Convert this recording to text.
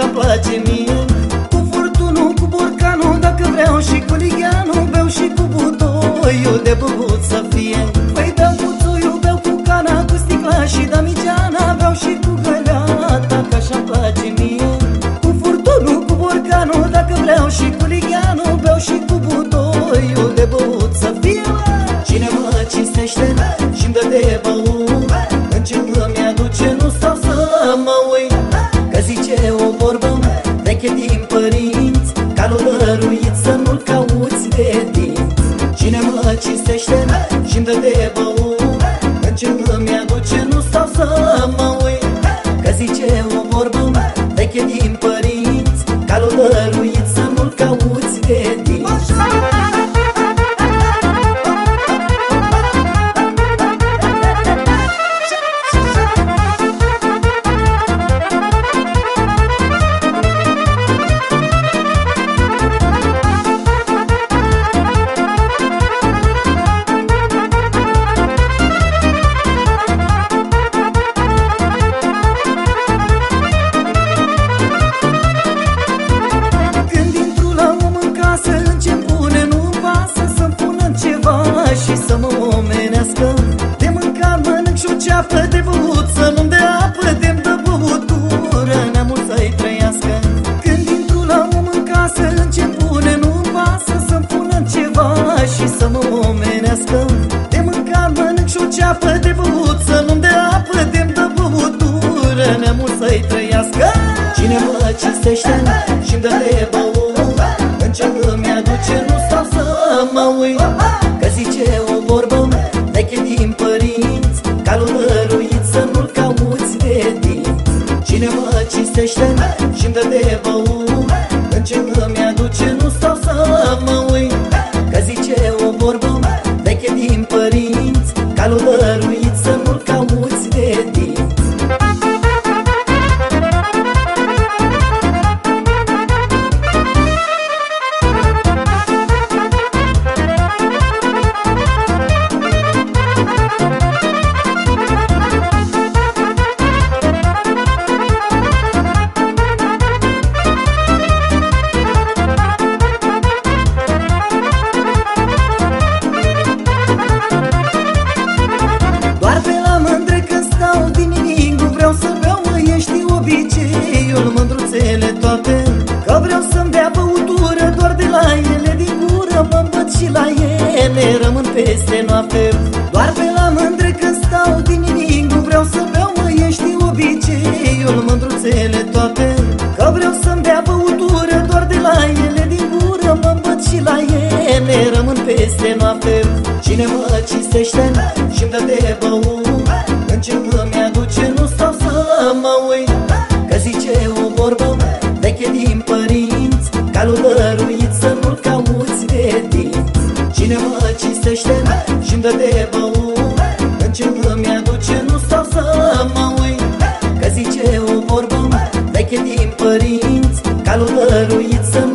așa-mi place mie. Cu furtunul, cu borcanul, dacă vreau și cu ligheanul Beau și cu butoiul de băut să fie. Păi beau cu țuiul, beau cu cana, cu sticla și damigeana Beau și cu găleata, că așa-mi place mie. Cu furtunul, cu borcanul, dacă vreau și cu ligheanul Beau și cu butoiul Cine mă cinstește și-mi dă de băut În ce îmi aduce și să mă omenească. De mâncat mănânc și o ceapă de băut Să nu-mi dea apă de-mi dă băutură Neamul să-i trăiască. Cine mă cinstește și-mi dă de băut În ce îmi aduce nu stau să mă uit. Că zice o vorbă veche din părinți Calul dăruit să nu-l cauți de dinți. Cine mă cinstește și-mi dă de băut noapte Doar pe la mândre când stau din nimic Nu vreau să beau, mă, ești obiceiul Mândruțele toate Că vreau să-mi dea băutură. Doar de la ele din gură mă îmbăt și la ele. Rămân peste noapte Cine mă cinstește și-mi dă de băut. În ce îmi aduce nu stau să mă uit. Că zice o vorbă veche din părinți Calul dăruit să nu-l cauți de dinți. Cine mă cinstește și-mi dă de băut În ce îmi aduce nu stau să mă uit Că zice o vorbă veche din părinți Calul dăruit să